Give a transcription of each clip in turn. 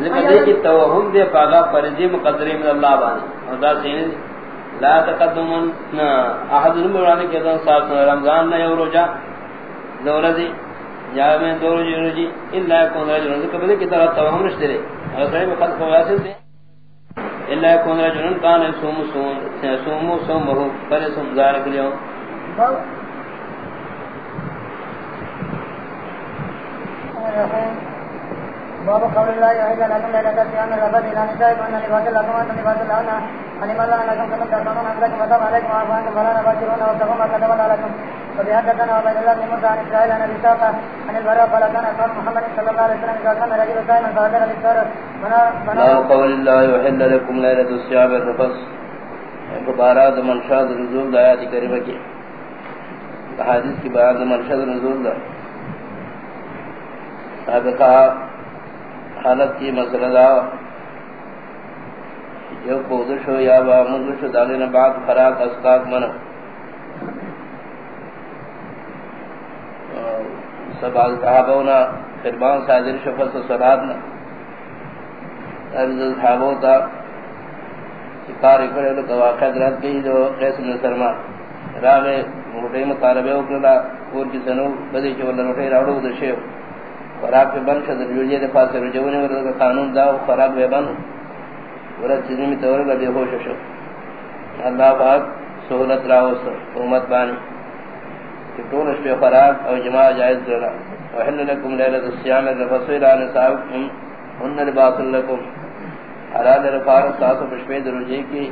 ذکر توہم دے پاگا فرضی مقدر من اللہ بان خدا سین لا تقدم احد المران کے دن صاحب رمضان نہ روزہ دورزی یا میں دو روزی روزی، الا کون رجل ذکر بدے کی طرح توہم رشتے رے اور صحیح مقدر کو واسل دے۔ الا کون رجل کان سوم سوم سوم سوم ہو کرے سوم ذالک اليوم باب قول الله يعيد لكم ليلة الصيام الرفث إلى نسائكم أن لباس لكم وأنتم لباس لهن علم الله أنكم كنتم تعلمون أنفسكم وتاب عليكم وعفو عنكم فلا تباشرون واتقوا ما كتب الله لكم وبحدثنا الله بن موسى عن إسرائيل عن أبي ساقة عن البراء قال كان أصحاب محمد صلى الله عليه وسلم إذا كان رجل صائما فأكل بالسهر باب قول الله يحل لكم ليلة الصيام الرفث بارات منشاد نزول آیات کریمہ کی حدیث کی بارات منشاد نزول دا سابقہ حالت کی مسئلہ دا۔ جو قودش ہو یا با مدش ہو دالین بعد خراق اسقاق منع۔ سب آل صحابونا خربان سادر شفت و صلاتنا ارز صحابو تا کار اکڑے لکا واقع درات کئی جو قیس من سرما راغے روٹے مطالبے اکڑا کور کی سنو، بدی چولا روٹے راوڑو درشے خوراک پہ بند شد جوڑیے دفاع سے رجونے ورد کا قانون دا خوراک پہ بند ورد چیزیں میں تورے لبے ہوش شو۔ اللہ پاک سہولت راوس امت بانی۔ کہ طول اس پہ خوراک او جماع جائز کرنا وحل لکم لیلت السیام الرفصوی لان صاحبکم ہن لباس لکم حلال رفار ساس و پشپے درجے کی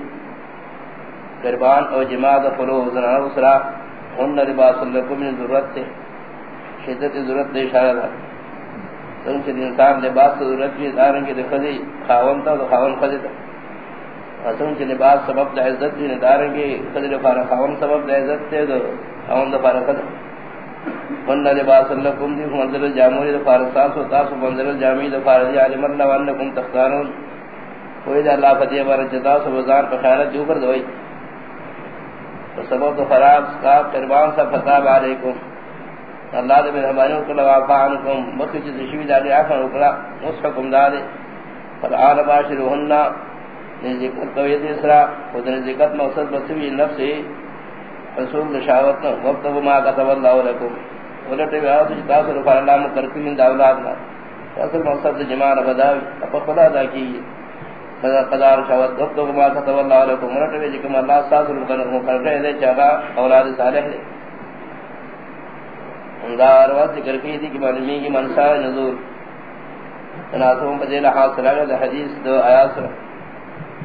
قربان او جماع دا فلو زنان اسرا ہن لباس لکم من یعنی ضرورت تے، شدت ضرورت دے اشارہ دا۔ سنچ انسان لباس ضرورت کی دارن کی دخلی خاون تا تو خاون خلی تا۔ سنچ لباس سبب دا عزت دی دارن کی خلی لفار خاون سبب دا عزت تے تو خاون دا فار خلی ون لباس لکم دی، منزل الجامعی دا فار ساس و تاس و منزل الجامعی دا فار دی علم اللہ وانکم تختارون کوئی دا اللہ فتح بارا جدا سو بزار پر خیالت جو کر دوئی سبب دا فراب سکا قربان سا فتاب علیکم۔ اللہ دے مہربانی کو لوا فانکم مکہ چ شوی دادی اخر اوکلا اس حکم دادے۔ فرعان باشرهن ذکر توید اسرا خود ذکر مقصد بسوی نفس رسول شاوت وقت ما قطب اللہ كتب الله لكم ولته یاد تاسو پر اللہ مکرکین داولاد نہ اصل مقصد جماع بداوی اپ خدا دا کی۔ قضا قدار شاوت وقت ما قطب كتب الله لكم ولته جکم اللہ ساز مکرکین دے چاغا اولاد صالح دے اندار و ذکر کی دی کہ معلومی کی منصا نزول۔ تناسب بدل حاصل آگا ہے حدیث دو آیات سے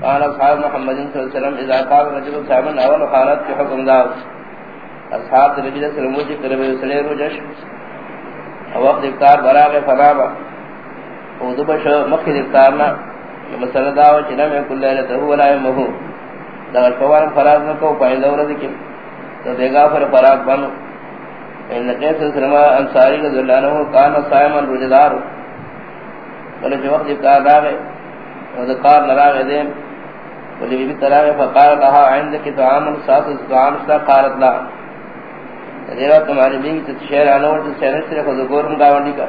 قال اصحاب محمد صلی اللہ علیہ وسلم، اذا قال رجل صاحب اول حالت کے حکم دا اصحاب نبی صلی اللہ علیہ وسلم کرے سلے روجش وقت افطار براغ فنابا او دبش مخی افطارنا مسئلہ داو چنا میں کل لیلت ولا مہو دا فوار فراغ نہ کو پائیں دور دی تو دیگا پر فراغ بنو۔ ان قیس سلمہ انصاری کا ذلانہ کان صائما رجدار بلے جو وقت افطار راغے وذکار نراغ دیم ولی بی تراغ فقار لها عندك طعام ساس طعام سا قارت لا۔ دیرا تمہاری بیگی تو شہر آنور تو سینر سے خود گورم گاونڈی کا۔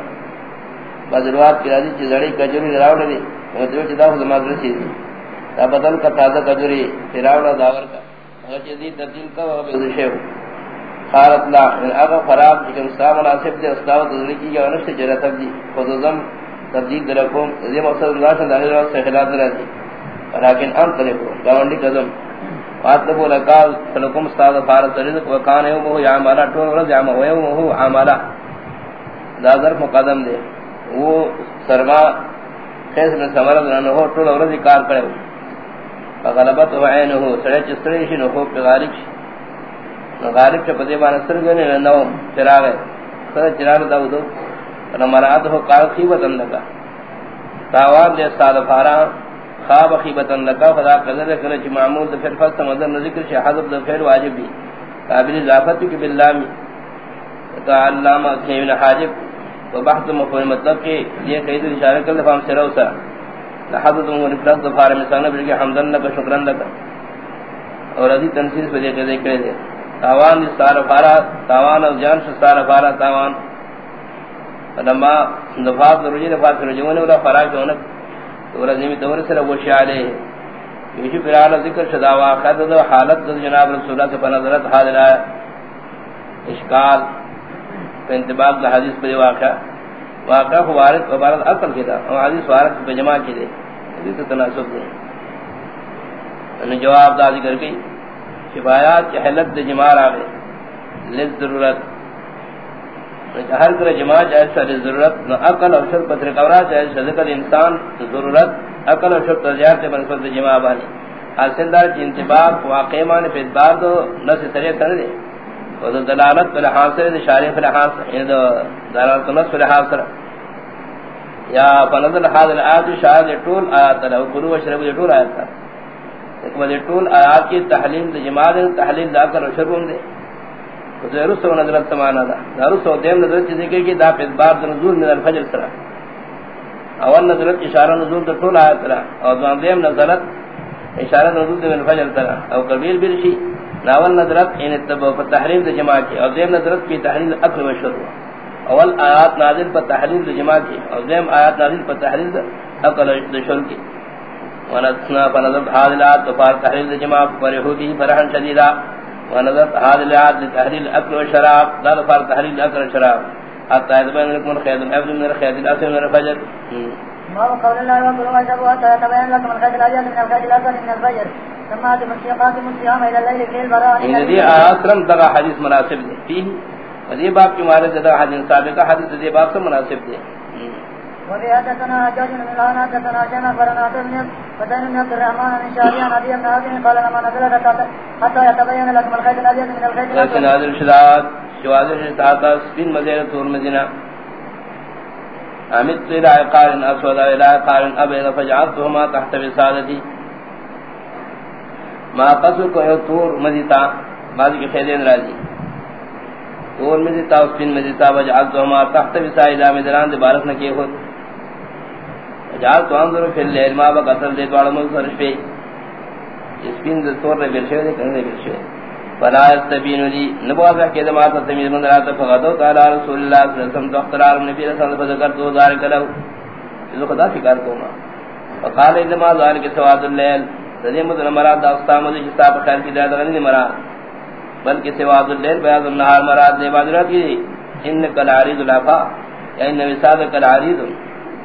بازروات کی راضی چیز اڑی کجوری راوڑ دی مدرو چیزا خود مدرسی دی تا بدل کا تازہ کجوری راوڑا داور کا۔ اگر چیزی تبدیل کا، وہ بے شیو قارت لا ان اغا فراب جکم سا مناسب دے استاو تذلی کی یا نفس جرتب دی، خود زم تبدیل درکم یہ مقصد اللہ سے ظاہر وقت سے خلاف درہ دی لیکن ان طلبو گاونڈی قدم فاتبو لکال سلکم استاد فارت رزق وکان یومہو یا عمالا ٹول ورز یا یومہو عمالا دا ظرف مقدم دے۔ وہ سرما خیس میں سمرد رنہو ٹول ورز کار کرے۔ فغلبت وعینہو سڑے چستریشی نخوب پی غالب شی غالب چھ چا پتے بانا سرگنے نوم چراغے. سر چراغ داو دو. مراد ہو قال خیبتن لگا. تاوان دے استاد فارا خواب خیبتن لگا. خدا قدر کرے چ معمول دے پھر فصل مدن ذکر شی حذف دے پھر واجب بھی قابل اضافت کی باللام تعلم کین حاجب و بحث مفہوم مطلب کہ یہ قید اشارہ کر فهم سرا وسا لحظت و رفض فار مثال بل کہ حمدن لك شکرن لك اور ادی تنسیز بجے کہ ذکر دے. تاوان دے سارا فارا تاوان اور جان سے سارا فارا تاوان. فلما دفاع درجی دفاع رجون ولا فراغ ہونا تو رضی دور سے وہ شعلے یہ پھر اعلی ذکر شدا واقعہ دو حالت جناب رسول اللہ صلی اللہ علیہ حاضر ہے اشکال انتباہ دا حدیث پر واقعہ واقعہ وارد وبارد اصل کیتا اور حدیث وارد پہ جمع کی دے حدیث تناسب دے انہوں جواب دا ذکر کی شفایات کی حلت دے جمع آگے لز ضرورت ہر کرے جماع جائے لز ضرورت نو اقل اور شرط پتر قورا جائے ذکر انسان ضرورت۔ اقل اور شرط تجارت بنسبت دے جمع بانی حاصل دار کی انتباق واقع مان پہ ادبار دو نس طریق کر دے۔ اور دلالت پر حاصل دے شارع پر حاصل یعنی دو دلالت نس پر حاصل یا فنظر حاضر آیات شاہد طول آیات لہو قلو و شرب دے طول آیات لیکن دے طول آیات کی تحلیم دے جماع دے۔ تحلیم دا کر و شرب دے رسو و نظرت سمانا دا۔ رسو دیم نظرت چیزی ذکر کی دا پہ بار دا نزول من الفجر سرا۔ اول نظرت اشارہ نزول دا طول آیات سرا۔ اور دوام دیم نظرت اشارہ نزول دا من الفجر سرا۔ او قبیل برشی ناول نظرت ان یعنی اتباع پر تحریم دا جماع کی۔ اور دیم نظرت کی تحریم اکل و شروع اول آیات نازل پر تحریم دا جماع کی۔ اور دیم آیات نازل پر تحریم دا اکل و شروع کی۔ ونسنا فنظرت حاضلات وفار تحریم دا جماع یہودی فرحن شدیدہ ونظرت حاضلات لتحریم اکل و شراب دا فار تحریم اکل و شراب حتی اتبین لکم الخید الابد من الخید الاسر من الفجر. ما قول الله وقل واشهد حتى يتبين لكم الخيط الابيض من الخيط الاسود من الفجر. ثم اتم الشيقات الصيام الى الليل في البراء ان دي اصلا دغه حدیث مناسب دي. فيه. باب کی مارے دغه حدیث سابقہ حدیث دي باب سے مناسب دي. وفي حدثنا حدثنا فرنا فتن بن عبد الرحمن بن شعبي عن ابي بن قال لما نزل حتى يتبين لكم الخيط الابيض من الخيط الاسود لكن هذا الشداد شواذ الشتاتا سبين مزيد طور مدينة. عمدت إلى عقار أسود، إلى عقار أبيض، فجعلتهما تحت بسادتي. ما قصر کو ہے طور مدیتا بعض کی خیلین راجی طور مدیتا سبين مدیتا وجعلتهما تحت بسادتي. مدران دي بارک نکی خود جال تو انظر فی اللیل ما بقتل دے دوڑا مصر شوی اسپین دے طور رہ برشوی دے کرنے برشوی فلا يستبين لي جی، نبوة بحكي دماء تتميز من رات فغدو تعالى رسول الله صلى الله عليه وسلم تخترار من نبي رسول فذكرت ذلك له إذا خدا فكار کوما فقال انما ذلك سواد الليل ذي مدن مراد داستا مدن جساب خیر کی داد غنی مراد۔ بلکہ سواد الليل بیاض النهار مراد دے بعد کی۔ ان کل عريض الافا یا یعنی ان وساد کل عريض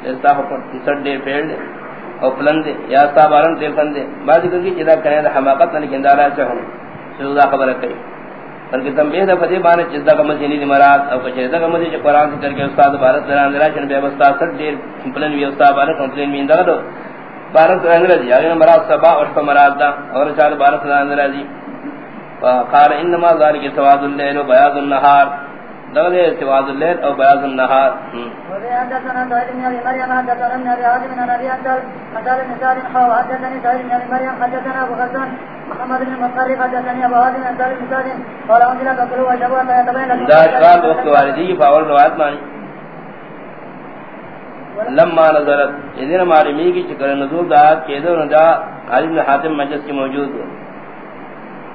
ایسا پر سڑ دے پیڑ دے او پلن دے، یا سابارن دے پلن دے۔ بعد کی جدا کرے حماقت نہ کندارا چاہوں۔ سودا خبر کئی۔ بلکہ تم بے دفعہ دے بانے چیزا کا مدینی دی مراد او کچھ ایسا کا مدینی قرآن سے کر کے استاد بارت دران دران چن بے بستا سٹ دیر کمپلن بھی استاد بارت کمپلن بھی اندر دو۔ بارت دران دران دی جی، اگر مراد سبا اور شپا مراد دا۔ اور چال بارت دران دران دی جی۔ فقال انما ذالک سواد اللیل و بیاض النہار۔ دغه سواد الليل او بياض النهار. وفي حدثنا سعيد بن ابي مريم حدثنا ابن ابي حاتم بن ابي انزل حدثنا ابن سعد قال حدثني سعيد بن ابي مريم حدثنا ابو غسان محمد بن مطرف حدثني ابو حاتم بن سعد بن سعد قال انزل قتلوا وجبوا فيتبين لكم دا اشغال وقت واردی فاول روایت مانی لما نظرت اذن معلومی کی چکر نزول دا کیدو ندا علی بن حاتم مجلس کی موجود ہو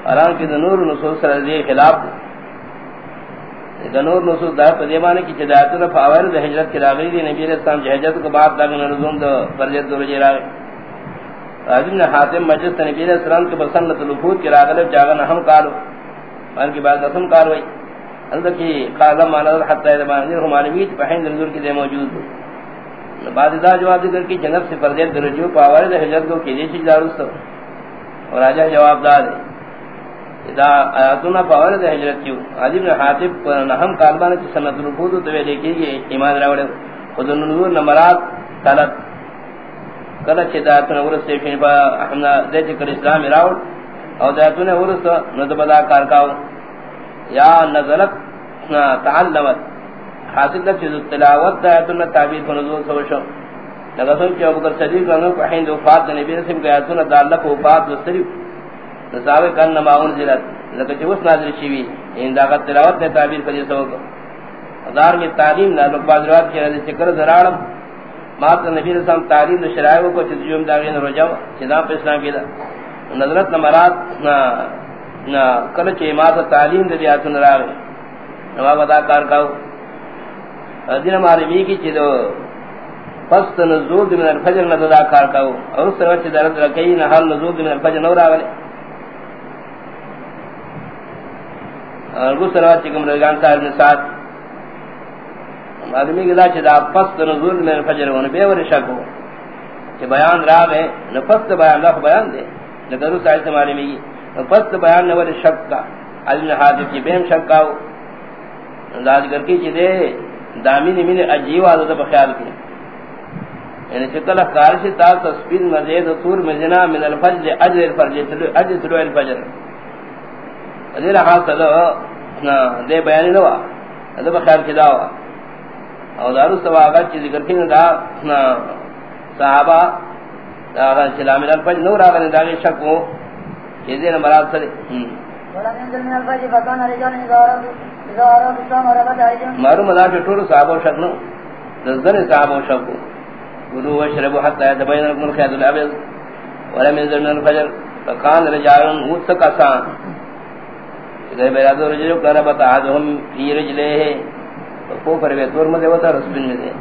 حالان کی نور نصوص سر خلاف دنور نصوص دا پدیمانے کی چدایتنا فاور دا حجرت کی راغلی دی نبی علیہ السلام جہجت کو بعد دا نرزوم دا فرجت دو رجی راغلی راجب نے حاتم مجلس نبی علیہ السلام کے بسنت الوفود کی راغلی جاگنا ہم کارو ان کی بعد نسم کاروئی اندر کی قاضم مانا حتی ادمان دیر ہم علمید پہین نرزور کی دے موجود ہو بعد دا جواب دیگر کی جنب سے فرجت درجو پاور دا حجرت کو کی دیشی داروستو اور آجا جواب دا دے اذا آیاتنا پاور دے حجرت کیو عجیب نے حاتب پر نحم کالبان کی سنت رفوض تو یہ دیکھئے گی ایمان راوڑے خود ننظور نمرات کلت کلت چی دایتنا ورس سے یعنی فنفا احمد دے چکر اسلام راوڑ او دایتنا ورس ندبدا کارکاو یا نزلت تعلمت. حاصل لک چیز تلاوت دایتنا تعبیر کو نزول سوشو لگسن کی ابو بکر صدیق رنگو پہین دو فات نبی رسیم کا آیاتنا دالک و فات دو سریف نصاب کن نما انزلت. لکہ چوس نازل شیوی ان داغت تلاوت نے تعبیر کری سو کو ہزار میں تعلیم نہ لوگ بعض روایت کی رضی چکر زرارم مات نبی علیہ السلام تعلیم دو شرائع کو چیز جوم داغین رجاو چیزاں پہ اسلام کی دا نظرت نمرات نا کل چی مات تعلیم دو دیاتن راغی. نواب ادا کار کاؤ دین معلومی کی چیزو پست نزول من الفجر ندا کار کاو اور اس طرح چیز درد رکی نحال نزول من الفجر نور آگلے اور اس طرح چکم رجان صاحب نے ساتھ۔ معلومی کی دا پست نزول من الفجر ون بے ور شک ہو۔ کہ بیان راگ ہے نفست بیان لخ بیان دے۔ نگر اس آیت معلومی کی نفست بیان نور شک کا۔ علم حادث کی بہم شک کاو انداز کر کی چیز دامین من اجیو آدھتا بخیال کی۔ یعنی چکل اخکارشی تا تصویر مزید طور مزنا من الفجر اجر الفجر اجر طلوع الفجر۔ ادھر حاصل دے بیانی نوا ادھا بخیال کی داوا او دارو سوا آغا چی ذکر کی دا صحابہ آغا چلا من الفجر نور آغا نداغی شکو چیزیں مراد سرے ولم ينزل من الفجر فكان رجال اذا اراد الشام وربت ايديهم معلوم ادا کہ ٹور صحابہ شکن نظر صحابہ شکو ودو وشربوا حتى يتبين لكم الخيط الابيض ولم ينزل من الفجر فكان رجال متكسان اذا میرا بيراد رجل قربت احدهم في رجليه فكو پر بيتور مدے وتا رسبن میں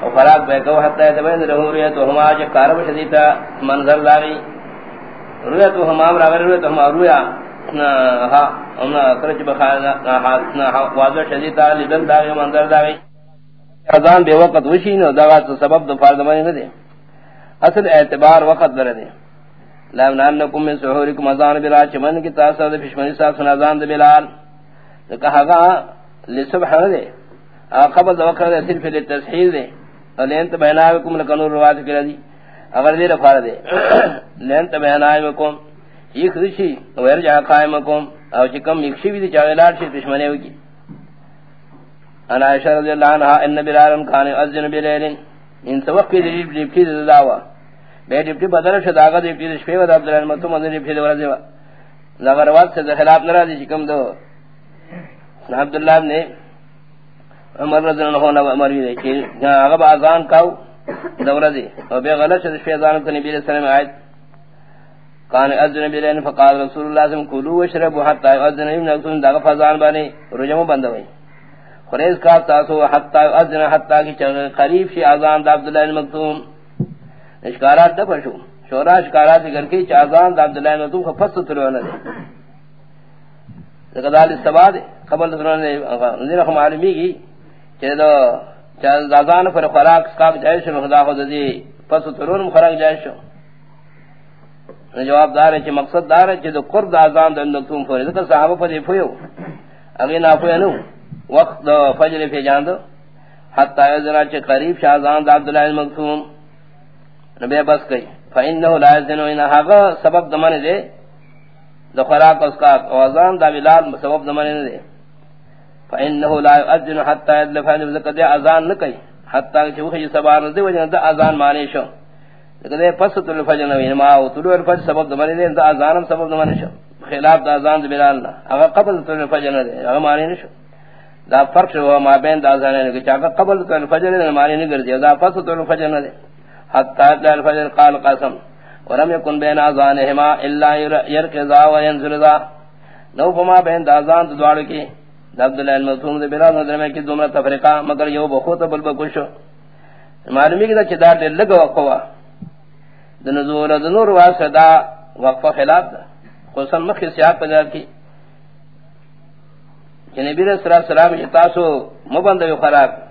اور فراق بے کو حتا ہے کہ حتى يتبين له رؤيت وهما جكارب شديدا منظر لاغي رؤيت وهما امر رؤيت وهما رؤيا ہاں انہاں کرچ بخانا ہاں واضح شدیدا لبن داغی منظر داغی اذان بے وقت وشی نو دغا سبب دو فرض مانی نہ دے اصل اعتبار وقت در دے۔ لا نانکم من سحورکم اذان بلا چمن کی تاثر دے فشمنی صاحب سن اذان دے بلال. کہا گا لصبح دے قبل دو وقت دے صرف للتسحیل دے لینت بیناکم لکنور روایت کرا دی. اگر دے رفار دے لینت بیناکم یہ خدشی ویرجع قائمکم. او چکم یکشی بھی دی چاویلات شی دشمنے ہوگی انا عائشہ رضی اللہ عنہ ان بلال کان اذن بلیل. ان سوق کی دی ڈپٹی دعوا بے ڈپٹی بدل شد آگا ڈپٹی شپے ود عبد الرحمن تو مدن ڈپٹی دورا دیوا لغروات سے خلاف نہ دی کم دو۔ عبد اللہ نے عمر رضی اللہ عنہ عمر بھی کہ اگر اذان کاو دورا دی اور بے غلط شد شپے اذان کو نبی صلی علیہ وسلم آیت کان اذن بلیل فقال رسول اللہ صلی اللہ علیہ وسلم کلوا واشربوا حتى اذن ابن اکتم دغ فزان بانی رجم بند ہوئی۔ خریز کا تاسو حتی اذن حتی کی قریب شی اذان دا عبداللہ المکتوم اشکارات دا پشو شورا اشکارات ذکر کی چا اذان دا عبداللہ المکتوم کا فست تلوانا دے ذکر دال استبا دے قبل تلوانا دے نظر خم عالمی کی چا دا چا اذان پر خراک سکاک جائشو مخدا خود دی فست تلوانا خراک جائشو جواب دار ہے چا مقصد دار ہے چا دا قرد اذان دا المکتوم فوری ذکر صحابہ پر دی پویو اگی نا پویا نو وقت فجر پہ جان دو حتی یذرا چ قریب شاہزان عبداللہ المکتوم نبی بس گئی فانه لا یذنو ان هغه سبب دمن دے۔ دخرا اس کا اوزان دا بلال، سبب دمن دے۔ فانه لا یذن حتی یذل فان ذکر دے اذان نہ کئی حتی کہ وہ سبان دے، وجہ دا اذان مانے شو۔ کہ پس تو الفجر نہ ما او طلوع الفجر سبب دمن دے دا اذان سبب دمن شو۔ خلاف دا اذان بلال نہ۔ اگر قبل طلوع الفجر دے، اگر مانے نہ شو۔ دا فرق ہوا ما بین دا زانے نے کہ چاہا قبل تو الفجر نے معنی نہیں کر دیا دا پس تو الفجر نہ دے حتی الفجر قال قسم ورم یکن بین آزانہما الا یرکزا و ینزلزا نو فما بین دا زان دوار کی دا عبداللہ المسوم دے بلا نظر میں کی دمرہ تفرقہ، مگر یو بخوت بل بکشو معلومی کی دا چی دار دل لگا وقفوا دا نزول دا نور واسع دا خلاف دا. خصوصا مخی سیاق پیدا کی. کہ نبی صلی اللہ علیہ وسلم تاسو مبند یو خراک نا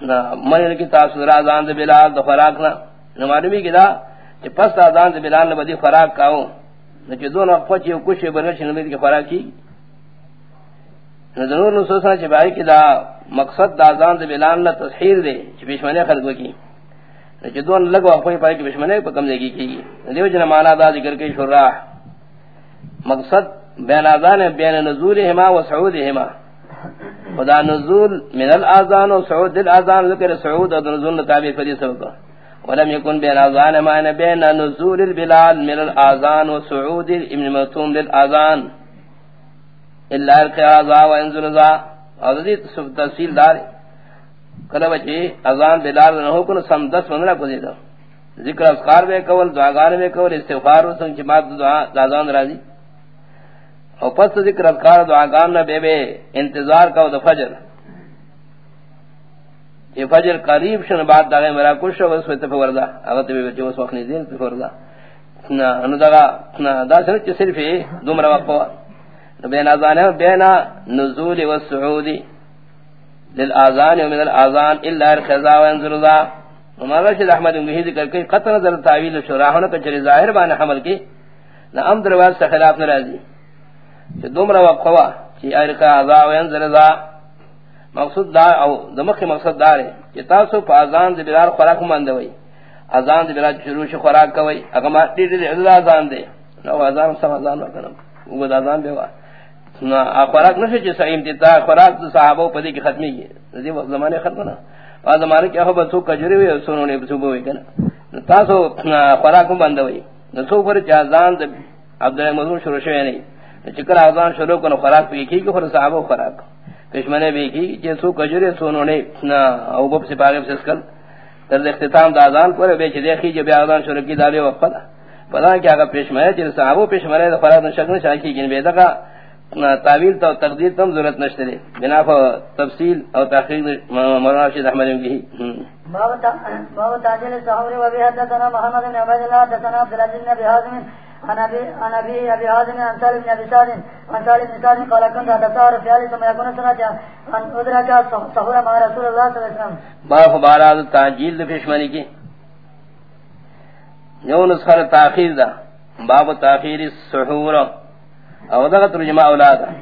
من کی تاسو را زان دے بلال دو خراک نا نو معلومی کی دا کہ پس دا زان دے بلال نے بدی خراک کاو نو کہ دونوں پچ یو کچھ بنش نبی کی خراک کی نو ضرور نو سوچنا چھ بھائی کی دا مقصد دا زان دے بلال نہ تسخیر دے چھ بشمنے خلق کی نو کہ دون لگو اپنی پائی کی بشمنے پر کم دے کی دیو جنا مانا دا ذکر کے شراح. مقصد بین آزان بین نزولهما و سعودهما خدا نزول من الازان و سعود الازان ذکر سعود و نزول نتابع فدی سبقا ولم يكن بين آزان ما بين نزول البلال من الازان و سعود ابن مطوم للازان الا القیاضا و انزل ذا اور دی تفصیل دار. کلا بچے اذان بلال نہ ہو کن سم 10 15 کو دیتا ذکر اذکار میں کول دعاگان میں کول، استغفار و سنگ جماعت دعا اذان راضی او پس ذکر اذکار دعا گان نہ بے بے انتظار کا د فجر. یہ فجر قریب شن بعد دا میرا کش وس وت فردا اگر تے بچے اس وقت جی، نہیں دین فردا نہ ان دا نہ دا سر چ صرف دومرا وقت بین اذان بین نزول والصعود للاذان ومن الاذان الا الخزا و وانزل ذا ہمارا شیخ احمد بن ذکر کہ قطر نظر تعویل شراح نے کہ ظاہر بان حمل کی. نہ ام درواز سے خلاف ناراضی. کہ دومرا وقت ہوا کہ ارقا اذا وانزل ذا مقصود دا او دمخ مقصد دا ہے کہ تاسو پا اذان دے بلال خوراک ماندے وئی اذان دے بلال شروع شو خوراک کوئی اگر ما ٹی ٹی اللہ اذان دے نو اذان سم اذان وکنم وہ اذان دے وا نا خوراک نشے چ سیم دیتا خوراک صحابہ پدی کی ختمی کی دی وقت زمانے ختم نا وا زمانے کیا ہو بسو کجری ہوئے سنو نے صبح ہوئی کنا تاسو خوراک ماندے وئی نسو پر چ اذان دے عبد المذموم شروع شوی نہیں چکر اذان شروع کرو خوراک پی کی کہ صحابہ خوراک. کشمنے بھی کی کہ سو کجرے سونوں نے او بب سے پاگے سے اسکل تر اختتام دا اذان پر بیچ دیکھی جو بیا اذان شروع کی دالے وقت پتہ کیا کہ پیشمرے جن صحابو پیشمرے دا فراد شکن شاکی جن بیدا کا تعویل تو تقدیر تم ضرورت نشتے لے. بنا تفصیل او تحقیق مولانا شید احمد کی۔ باب تعجیل الصحور و بها حدثنا محمد بن عبد الله حدثنا عبد بن حازم عن ابي ابي عن سالم بن ابي عن سالم بن قال كنت اتسار في ثم يكون سنه ادرك مع رسول الله صلى الله عليه وسلم. باب بارات کی۔ یو نسخر تاخیر دا۔ باب تاخیر السحور۔ او دا ترجمہ اولاد دا۔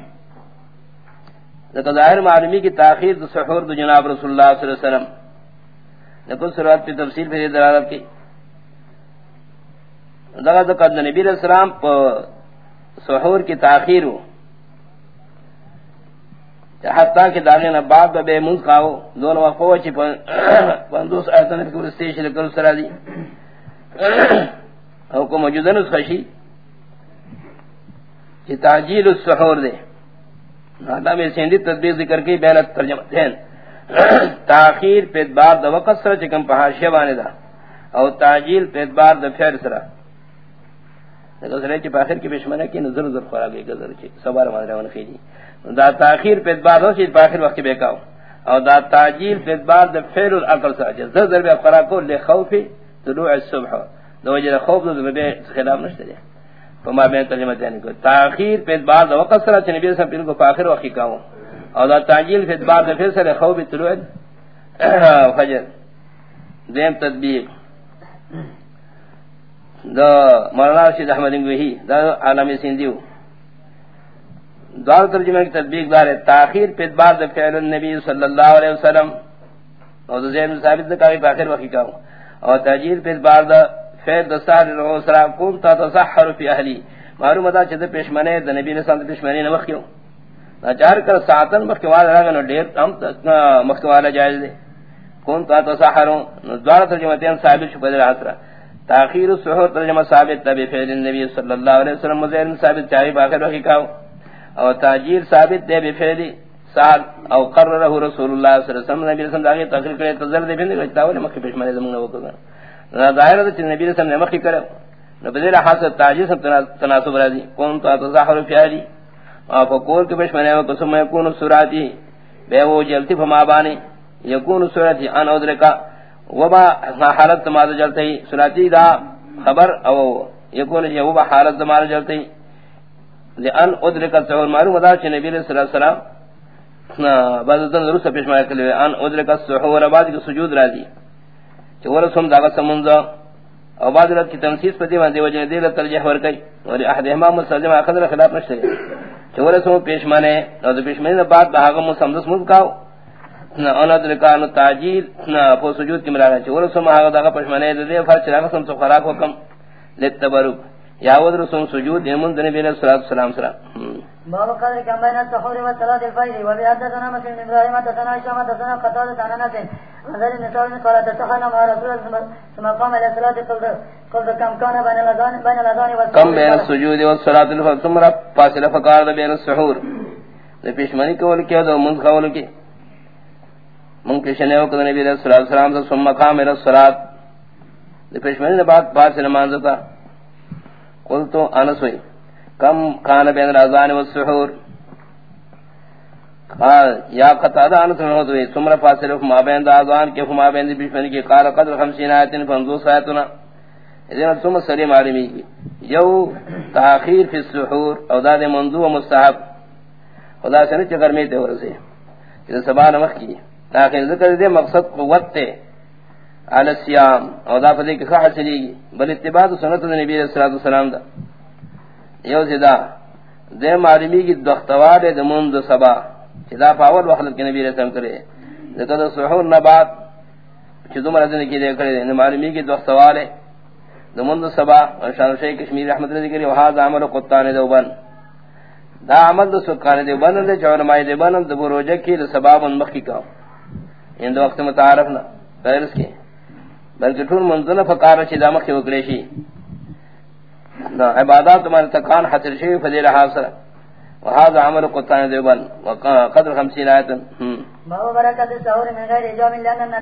ظاہر معلومی کی تاخیر دا سحور دا جناب رسول اللہ صلی اللہ علیہ وسلم۔ لیکن سروات پہ تفصیل پہ دلالت کی۔ دغه د قد نبی السلام په سحور کی تاخیر ہو حتی کہ داغے نہ بعد بے من کھاو دونوں وقفو چ پندوس ایتن کی ورستے شل کر سرا دی او کو موجودن خشی کہ السحور دے نادا میں سیندی تدبیر ذکر کی بیان ترجمہ دین تاخیر پہ بعد د وقت سره چکم پہاشیہ بانے دا او تعجیل پہ بعد د فعل سره. نظر چ باخر کی بشمنہ کی نظر نظر خورا گئی گزر چ سوار مادر ون خیلی دا تاخیر پہ بعد ہو چ باخر وقت بے کاو او دا تعجیل پہ بعد د فعل العقل سا جز ضرب قرا کو لے خوف طلوع الصبح. دو وجہ خوف دو بے خلاف نشتے دے فما بین ترجمہ دینے کو تاخیر پہ بعد وقت سرا چ نبی صلی اللہ کو باخر وقت کاو او دا تعجیل پہ بعد پھر خوف طلوع فجر. دیم تدبیر دا مولانا رشید احمد انگوہی، دا عالم سندیو دوار ترجمہ کی تطبیق دار ہے، تاخیر پید بار دا فعل النبی صلی اللہ علیہ وسلم۔ اور دا زیر ثابت دا کافی باخر وقی کہوں۔ اور تاجیر پید بار دا فعل دا سار رو سرا کون تا تصحر فی اہلی۔ معلوم دا چھتا پیشمنے، دا نبی نسان دا پیشمنے نوخیوں نا چار کر ساعتن مخیوال رہا نو دیر ہم مخیوال جائز دے۔ کون تا تصحرون دوار ترجمہ تین ثابت شکر در حسرہ تاخیر السحور ترجمہ ثابت تبی فعل النبی صلی اللہ علیہ وسلم مزیر ثابت چاہی باخر وحی کاؤ۔ او تاجیر ثابت دے بفعل سال او قررہ رسول اللہ صلی اللہ علیہ وسلم نبی رسول داغی تقریر کرے تظر دے بھنے گوشتا ہوئے مخی پیشمانی زمانہ وکر نا ظاہر ہے کہ نبی رسول نے مخی کرے۔ نبی حاصل تاجیر سب تناسب رازی۔ کون تو اتظاہر فیاری او فکور کے پیشمانی وکر سم یکون سراتی بے وہ جلتی فما بانی۔ یکون سراتی ان ادرکا وبا حالت ماذا جلتے سناتی دا خبر او یکون یہ وبا حالت ماذا جلتے لئن ادرک السحور معلوم دا چھ نبی صلی اللہ علیہ وسلم بعد دن درست پیش مایا کلوے ان ادرک السحور بعد کی سجود راضی. چھ ورسم دا سمنزا او بعد رات کی تنسیس پتی وان وجہ دیر ترجیح ورکی. اور احد امام مسلم اخذ خلاف نشتے. چھ ورسم پیش مانے. اور پیش مانے بعد بہاگم مسمدس مذکاو. نہ انا درکان تاجیل فو سجود کی مرانا چور سم ہا دا پشمنے دے فرچ را قسم تو خراق حکم لتبرک یا ود رسوم سجود یمن دنے بین صلوات والسلام سلام باب قال كم بين السحور والصلاه الفجر وبحدثنا مسلم بن ابراهيم حدثنا هشام حدثنا قتادة عن انس نظر النساء قال تسخن مع رسول ثم قام الى الصلاه قلت قلت كم كان بين الاذان بين الاذان والسحور. كم بين السجود والصلاه الفجر ثم فاصله فقال بين السحور. نے پیشمانی کو کیا دو منز قول کی منکشنے وقت نبی علیہ الصلوۃ والسلام سے ثم قام الى الصلاۃ۔ نے بات پاس نماز تھا قلت انس وی، کم کان بین الاذان والسحور۔ قال، یا قطادہ انت میں ہوتے سمر فاصلہ ما بین دازان کے ما بین دی بیشمنی کی قال قدر 50 آیتن فنزو سایتنا۔ اذن ثم سلیم عالمی یو تاخیر فی السحور، او داد منذو و مستحب۔ خدا سے نچ گرمی تے ورسے اذا سبا نمک کی۔ تاخیر ذکر دے مقصد قوت تے علی السیام او دا فدی کی خواہ حسلی بل اتباع سنت دا نبی صلی اللہ علیہ وسلم دا یو زدہ دے معلومی کی دختوار دے منذ سبا. چدا پاول وخلق کے نبی علیہ رسم کرے ذکر دا سحور نبات چدو مرضی کی دے کرے دے معلومی کی دوست سوال ہے دمند سبا. شان شیخ کشمیر رحمت اللہ ذکر وہاں عمل قطان دیوبن دا عمل دو سکان دیوبن دے چون مائی دیوبن دے بروجہ کی دے سباب مخی کا یعنی ان دو وقت متعارف نہ غیر اس کے بلکہ ٹھول منزل فقار چدا مخی وکڑے شی عبادات تمہارے تکان حاصل شی فضیل حاصل وهذا عمل قطان دیوبن وقدر 50 آیت ما برکت السحور من غیر اجاب لنا